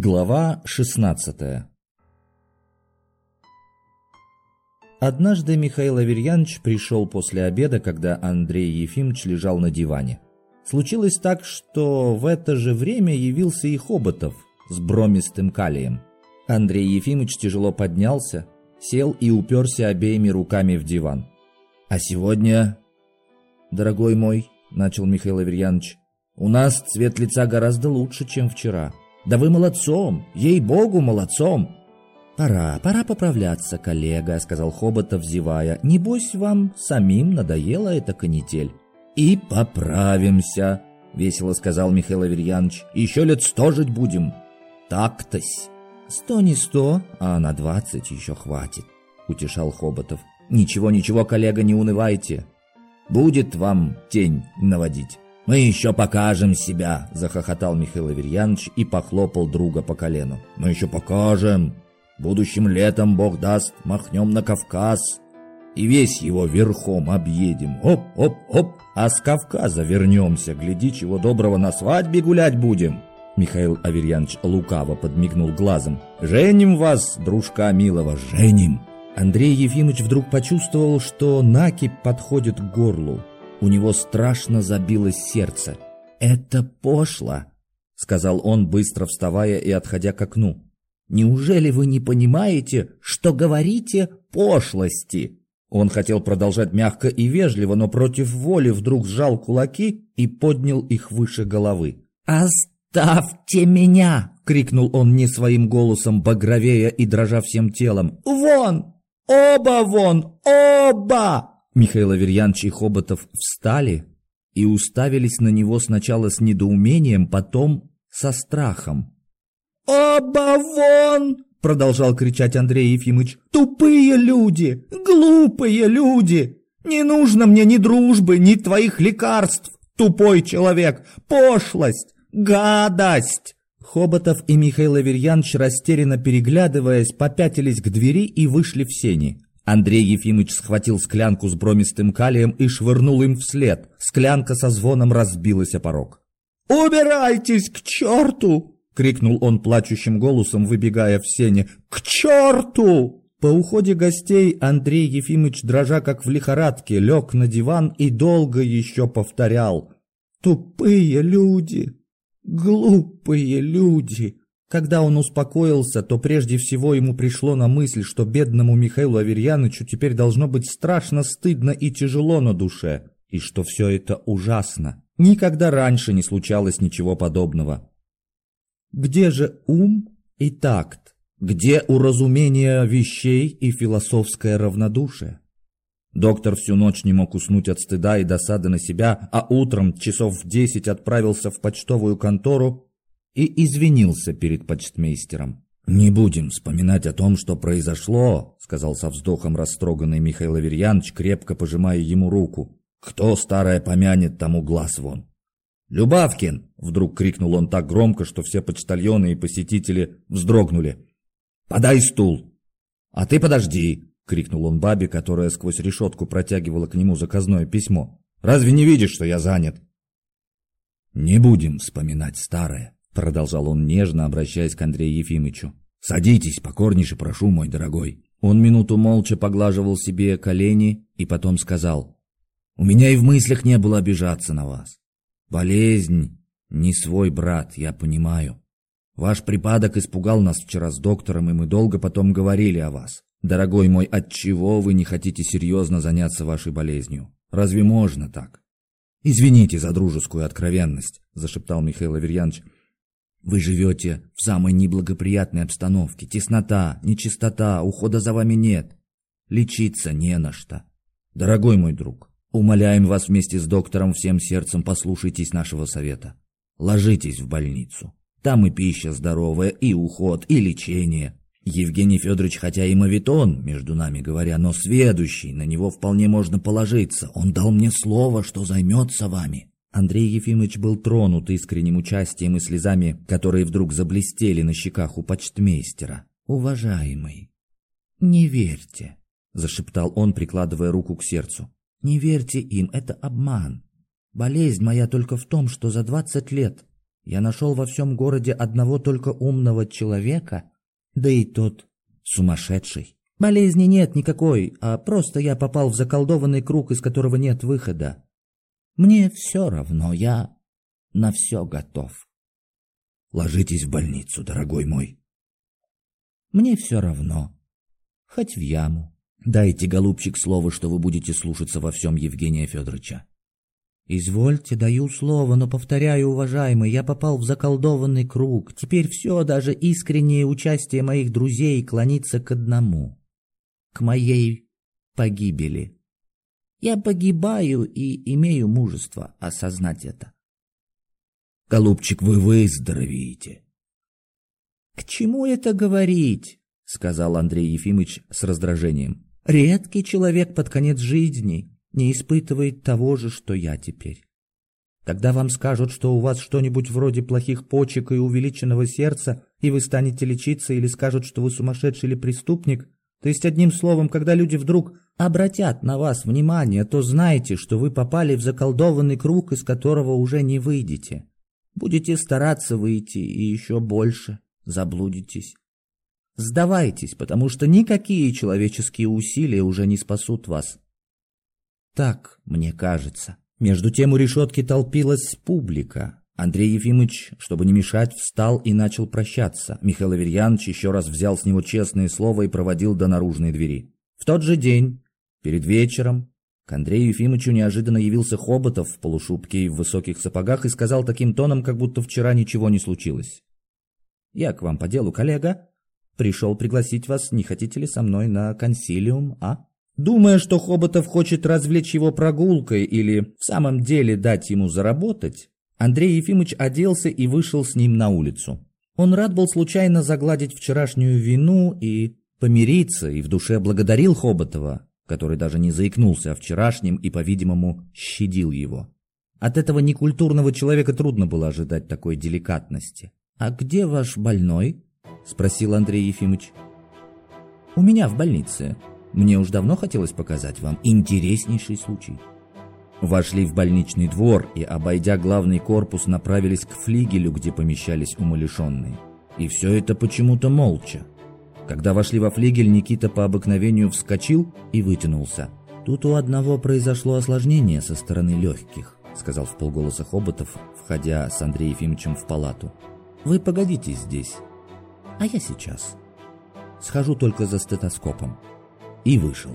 Глава 16 Однажды Михаил Аверьянович пришел после обеда, когда Андрей Ефимович лежал на диване. Случилось так, что в это же время явился и Хоботов с бромистым калием. Андрей Ефимович тяжело поднялся, сел и уперся обеими руками в диван. «А сегодня, дорогой мой, — начал Михаил Аверьянович, — у нас цвет лица гораздо лучше, чем вчера». Да вы молодцом, ей-богу, молодцом. Пора, пора поправляться, коллега, сказал Хоботов, зевая. Небось вам самим надоела эта канитель. И поправимся, весело сказал Михаил Аверьянович. Еще лет сто жить будем. Так-тось. Сто не сто, а на двадцать еще хватит, утешал Хоботов. Ничего, ничего, коллега, не унывайте. Будет вам тень наводить. «Мы еще покажем себя!» – захохотал Михаил Аверьянович и похлопал друга по колену. «Мы еще покажем! Будущим летом, Бог даст, махнем на Кавказ и весь его верхом объедем. Оп-оп-оп! А с Кавказа вернемся, гляди, чего доброго на свадьбе гулять будем!» Михаил Аверьянович лукаво подмигнул глазом. «Женим вас, дружка милого, женим!» Андрей Ефимович вдруг почувствовал, что накипь подходит к горлу. У него страшно забилось сердце. «Это пошло!» — сказал он, быстро вставая и отходя к окну. «Неужели вы не понимаете, что говорите пошлости?» Он хотел продолжать мягко и вежливо, но против воли вдруг сжал кулаки и поднял их выше головы. «Оставьте меня!» — крикнул он не своим голосом, багровея и дрожа всем телом. «Вон! Оба вон! Оба!» Михаил Аверьянович и Хоботов встали и уставились на него сначала с недоумением, потом со страхом. «Оба вон!» — продолжал кричать Андрей Ефимович. «Тупые люди! Глупые люди! Не нужно мне ни дружбы, ни твоих лекарств, тупой человек! Пошлость! Гадость!» Хоботов и Михаил Аверьянович, растерянно переглядываясь, попятились к двери и вышли в сени. Андрей Ефимович схватил склянку с бромистым калием и швырнул им вслед. Склянка со звоном разбилась о порог. «Убирайтесь к черту!» — крикнул он плачущим голосом, выбегая в сене. «К черту!» По уходе гостей Андрей Ефимович, дрожа как в лихорадке, лег на диван и долго еще повторял. «Тупые люди! Глупые люди!» Когда он успокоился, то прежде всего ему пришло на мысль, что бедному Михаилу Аверьяновичу теперь должно быть страшно стыдно и тяжело на душе, и что все это ужасно. Никогда раньше не случалось ничего подобного. Где же ум и такт? Где уразумение вещей и философское равнодушие? Доктор всю ночь не мог уснуть от стыда и досады на себя, а утром часов в десять отправился в почтовую контору и извинился перед почтмейстером. «Не будем вспоминать о том, что произошло», — сказал со вздохом растроганный Михаил Аверьянович, крепко пожимая ему руку. «Кто старое помянет, тому глаз вон». «Любавкин!» — вдруг крикнул он так громко, что все почтальоны и посетители вздрогнули. «Подай стул!» «А ты подожди!» — крикнул он бабе, которая сквозь решетку протягивала к нему заказное письмо. «Разве не видишь, что я занят?» «Не будем вспоминать старое», Продолжал он нежно, обращаясь к Андрею Ефимовичу. «Садитесь, покорнейше прошу, мой дорогой». Он минуту молча поглаживал себе колени и потом сказал. «У меня и в мыслях не было обижаться на вас. Болезнь не свой брат, я понимаю. Ваш припадок испугал нас вчера с доктором, и мы долго потом говорили о вас. Дорогой мой, отчего вы не хотите серьезно заняться вашей болезнью? Разве можно так? Извините за дружескую откровенность, зашептал Михаил Аверьянович. Вы живете в самой неблагоприятной обстановке. Теснота, нечистота, ухода за вами нет. Лечиться не на что. Дорогой мой друг, умоляем вас вместе с доктором всем сердцем послушайтесь нашего совета. Ложитесь в больницу. Там и пища здоровая, и уход, и лечение. Евгений Федорович, хотя и мавитон, между нами говоря, но сведущий, на него вполне можно положиться. Он дал мне слово, что займется вами. Андрей Ефимович был тронут искренним участием и слезами, которые вдруг заблестели на щеках у почтмейстера. «Уважаемый, не верьте», — зашептал он, прикладывая руку к сердцу. «Не верьте им, это обман. Болезнь моя только в том, что за двадцать лет Я нашел во всем городе одного только умного человека, да и тот сумасшедший. Болезни нет никакой, а просто я попал в заколдованный круг, из которого нет выхода. Мне все равно, я на все готов. Ложитесь в больницу, дорогой мой. Мне все равно. Хоть в яму. Дайте, голубчик, слово, что вы будете слушаться во всем Евгения Федоровича. Извольте, даю слово, но повторяю, уважаемый, я попал в заколдованный круг. Теперь все, даже искреннее участие моих друзей клонится к одному к моей погибели. Я погибаю и имею мужество осознать это. Голубчик, вы выздоровеете. К чему это говорить? сказал Андрей Ефимович с раздражением. Редкий человек под конец жизни не испытывает того же, что я теперь. Когда вам скажут, что у вас что-нибудь вроде плохих почек и увеличенного сердца, и вы станете лечиться, или скажут, что вы сумасшедший или преступник, то есть, одним словом, когда люди вдруг обратят на вас внимание, то знайте, что вы попали в заколдованный круг, из которого уже не выйдете. Будете стараться выйти и еще больше заблудитесь. Сдавайтесь, потому что никакие человеческие усилия уже не спасут вас. Так, мне кажется. Между тем у решетки толпилась публика. Андрей Ефимович, чтобы не мешать, встал и начал прощаться. Михаил Аверьянович еще раз взял с него честное слово и проводил до наружной двери. В тот же день, перед вечером, к Андрею Ефимовичу неожиданно явился Хоботов в полушубке и в высоких сапогах и сказал таким тоном, как будто вчера ничего не случилось. «Я к вам по делу, коллега. Пришел пригласить вас, не хотите ли со мной на консилиум, а?» Думая, что Хоботов хочет развлечь его прогулкой или в самом деле дать ему заработать, Андрей Ефимович оделся и вышел с ним на улицу. Он рад был случайно загладить вчерашнюю вину и помириться, и в душе благодарил Хоботова, который даже не заикнулся о вчерашнем и, по-видимому, щадил его. От этого некультурного человека трудно было ожидать такой деликатности. «А где ваш больной?» – спросил Андрей Ефимович. «У меня в больнице. Мне уж давно хотелось показать вам интереснейший случай». Вошли в больничный двор и, обойдя главный корпус, направились к флигелю, где помещались умалишенные. И все это почему-то молча. Когда вошли во флигель, Никита по обыкновению вскочил и вытянулся. «Тут у одного произошло осложнение со стороны легких», сказал в полголоса Хоботов, входя с Андреем Ефимовичем в палату. «Вы погодите здесь, а я сейчас. Схожу только за стетоскопом». И вышел.